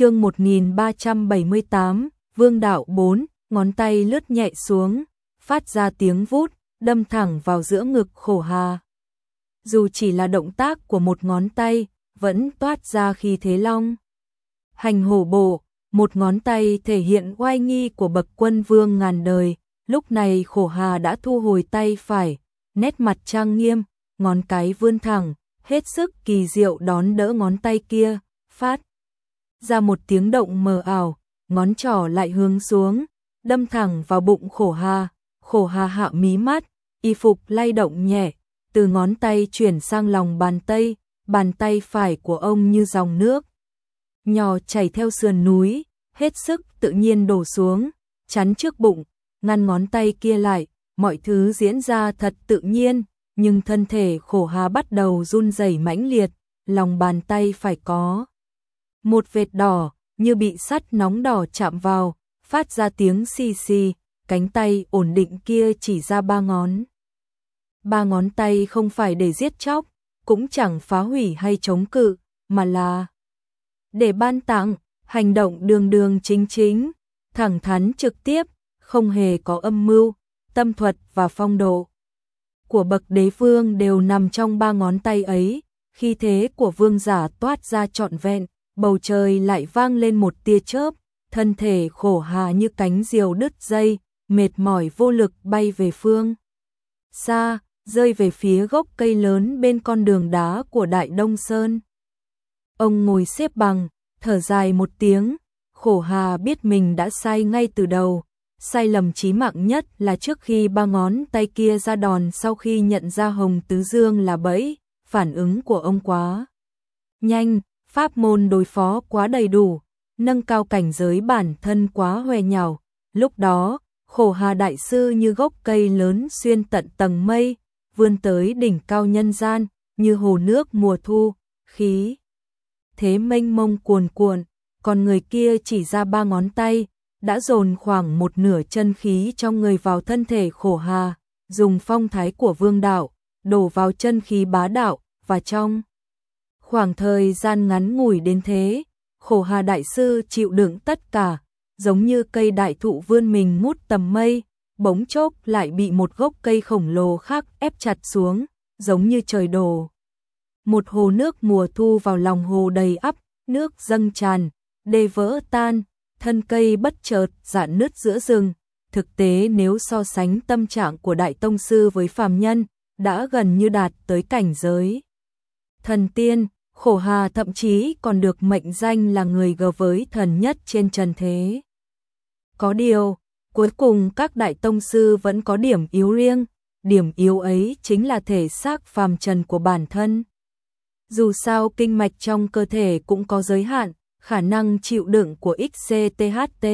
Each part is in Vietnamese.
chương 1378, Vương đạo 4, ngón tay lướt nhẹ xuống, phát ra tiếng vút, đâm thẳng vào giữa ngực khổ hà. Dù chỉ là động tác của một ngón tay, vẫn toát ra khi thế long. Hành hổ bộ, một ngón tay thể hiện oai nghi của bậc quân vương ngàn đời, lúc này khổ hà đã thu hồi tay phải, nét mặt trang nghiêm, ngón cái vươn thẳng, hết sức kỳ diệu đón đỡ ngón tay kia, phát ra một tiếng động mờ ảo, ngón trỏ lại hướng xuống, đâm thẳng vào bụng khổ hà, khổ hà hạ mí mắt, y phục lay động nhẹ, từ ngón tay chuyển sang lòng bàn tay, bàn tay phải của ông như dòng nước. Nhỏ chảy theo sườn núi, hết sức tự nhiên đổ xuống, chắn trước bụng, ngăn ngón tay kia lại, mọi thứ diễn ra thật tự nhiên, nhưng thân thể khổ hà bắt đầu run rẩy mãnh liệt, lòng bàn tay phải có. Một vệt đỏ, như bị sắt nóng đỏ chạm vào, phát ra tiếng xì xì, cánh tay ổn định kia chỉ ra ba ngón. Ba ngón tay không phải để giết chóc, cũng chẳng phá hủy hay chống cự, mà là để ban tặng, hành động đường đường chính chính, thẳng thắn trực tiếp, không hề có âm mưu, tâm thuật và phong độ. Của bậc đế vương đều nằm trong ba ngón tay ấy, khi thế của vương giả toát ra trọn vẹn, bầu trời lại vang lên một tia chớp, thân thể khổ hà như cánh diều đứt dây, mệt mỏi vô lực bay về phương. Xa, rơi về phía gốc cây lớn bên con đường đá của Đại Đông Sơn. Ông ngồi xếp bằng, thở dài một tiếng, khổ hà biết mình đã sai ngay từ đầu. Sai lầm chí mạng nhất là trước khi ba ngón tay kia ra đòn sau khi nhận ra Hồng Tứ Dương là bẫy, phản ứng của ông quá nhanh, pháp môn đối phó quá đầy đủ, nâng cao cảnh giới bản thân quá hoè nhào. Lúc đó, khổ hà đại sư như gốc cây lớn xuyên tận tầng mây, vươn tới đỉnh cao nhân gian, như hồ nước mùa thu, khí. Thế mênh mông cuồn cuộn, còn người kia chỉ ra ba ngón tay, đã dồn khoảng một nửa chân khí trong người vào thân thể khổ hà, dùng phong thái của vương đạo, đổ vào chân khí bá đạo, và trong khoảng thời gian ngắn ngủi đến thế, khổ hà đại sư chịu đựng tất cả, giống như cây đại thụ vươn mình mút tầm mây, bỗng chốc lại bị một gốc cây khổng lồ khác ép chặt xuống, giống như trời đổ. Một hồ nước mùa thu vào lòng hồ đầy ắp, nước dâng tràn, đê vỡ tan, thân cây bất chợt dạn nứt giữa rừng. Thực tế nếu so sánh tâm trạng của Đại Tông Sư với phàm nhân, đã gần như đạt tới cảnh giới. Thần tiên, khổ hà thậm chí còn được mệnh danh là người gờ với thần nhất trên trần thế. Có điều, cuối cùng các đại tông sư vẫn có điểm yếu riêng, điểm yếu ấy chính là thể xác phàm trần của bản thân. Dù sao kinh mạch trong cơ thể cũng có giới hạn, khả năng chịu đựng của XCTHT.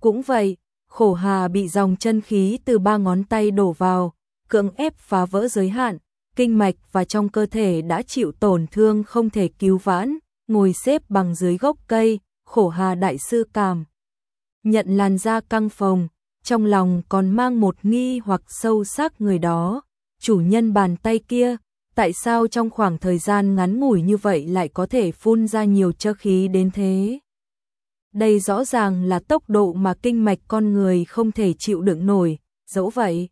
Cũng vậy, khổ hà bị dòng chân khí từ ba ngón tay đổ vào, cưỡng ép phá vỡ giới hạn, kinh mạch và trong cơ thể đã chịu tổn thương không thể cứu vãn, ngồi xếp bằng dưới gốc cây, khổ hà đại sư cảm. Nhận làn da căng phồng, trong lòng còn mang một nghi hoặc sâu sắc người đó, chủ nhân bàn tay kia, tại sao trong khoảng thời gian ngắn ngủi như vậy lại có thể phun ra nhiều chơ khí đến thế? Đây rõ ràng là tốc độ mà kinh mạch con người không thể chịu đựng nổi, dẫu vậy.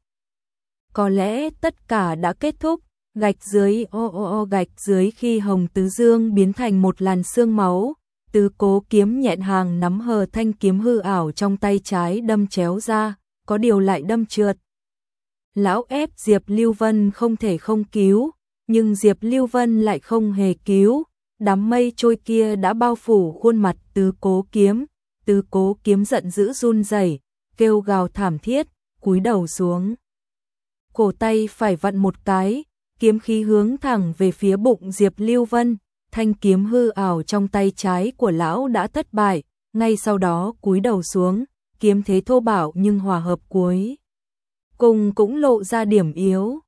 Có lẽ tất cả đã kết thúc, gạch dưới o o ô gạch dưới khi Hồng Tứ Dương biến thành một làn xương máu, tứ cố kiếm nhẹn hàng nắm hờ thanh kiếm hư ảo trong tay trái đâm chéo ra, có điều lại đâm trượt. Lão ép Diệp Lưu Vân không thể không cứu, nhưng Diệp Lưu Vân lại không hề cứu, đám mây trôi kia đã bao phủ khuôn mặt tứ cố kiếm, tứ cố kiếm giận dữ run rẩy, kêu gào thảm thiết, cúi đầu xuống. Cổ tay phải vặn một cái, kiếm khí hướng thẳng về phía bụng Diệp Lưu Vân, thanh kiếm hư ảo trong tay trái của lão đã thất bại, ngay sau đó cúi đầu xuống, kiếm thế thô bạo nhưng hòa hợp cuối. Cùng cũng lộ ra điểm yếu,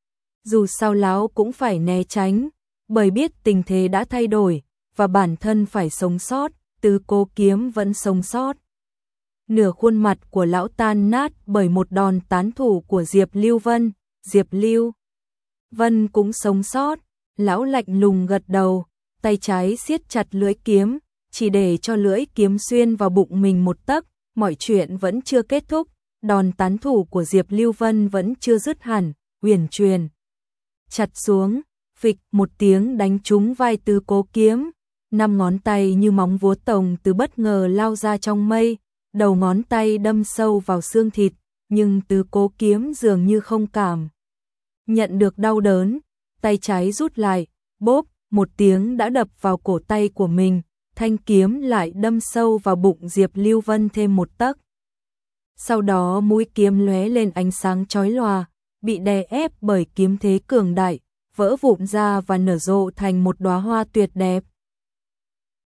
dù sao lão cũng phải né tránh, bởi biết tình thế đã thay đổi, và bản thân phải sống sót, từ cô kiếm vẫn sống sót. Nửa khuôn mặt của lão tan nát bởi một đòn tán thủ của Diệp Lưu Vân, Diệp Lưu. Vân cũng sống sót, lão lạnh lùng gật đầu, tay trái siết chặt lưỡi kiếm, chỉ để cho lưỡi kiếm xuyên vào bụng mình một tấc, mọi chuyện vẫn chưa kết thúc, đòn tán thủ của Diệp Lưu Vân vẫn chưa dứt hẳn, huyền truyền. Chặt xuống, phịch một tiếng đánh trúng vai Tư Cố Kiếm, năm ngón tay như móng vuốt tổng từ bất ngờ lao ra trong mây, đầu ngón tay đâm sâu vào xương thịt, nhưng Tư Cố Kiếm dường như không cảm nhận được đau đớn, tay trái rút lại, bốp, một tiếng đã đập vào cổ tay của mình, thanh kiếm lại đâm sâu vào bụng Diệp Lưu Vân thêm một tấc. Sau đó mũi kiếm lóe lên ánh sáng chói lòa, bị đè ép bởi kiếm thế cường đại, vỡ vụn ra và nở rộ thành một đóa hoa tuyệt đẹp.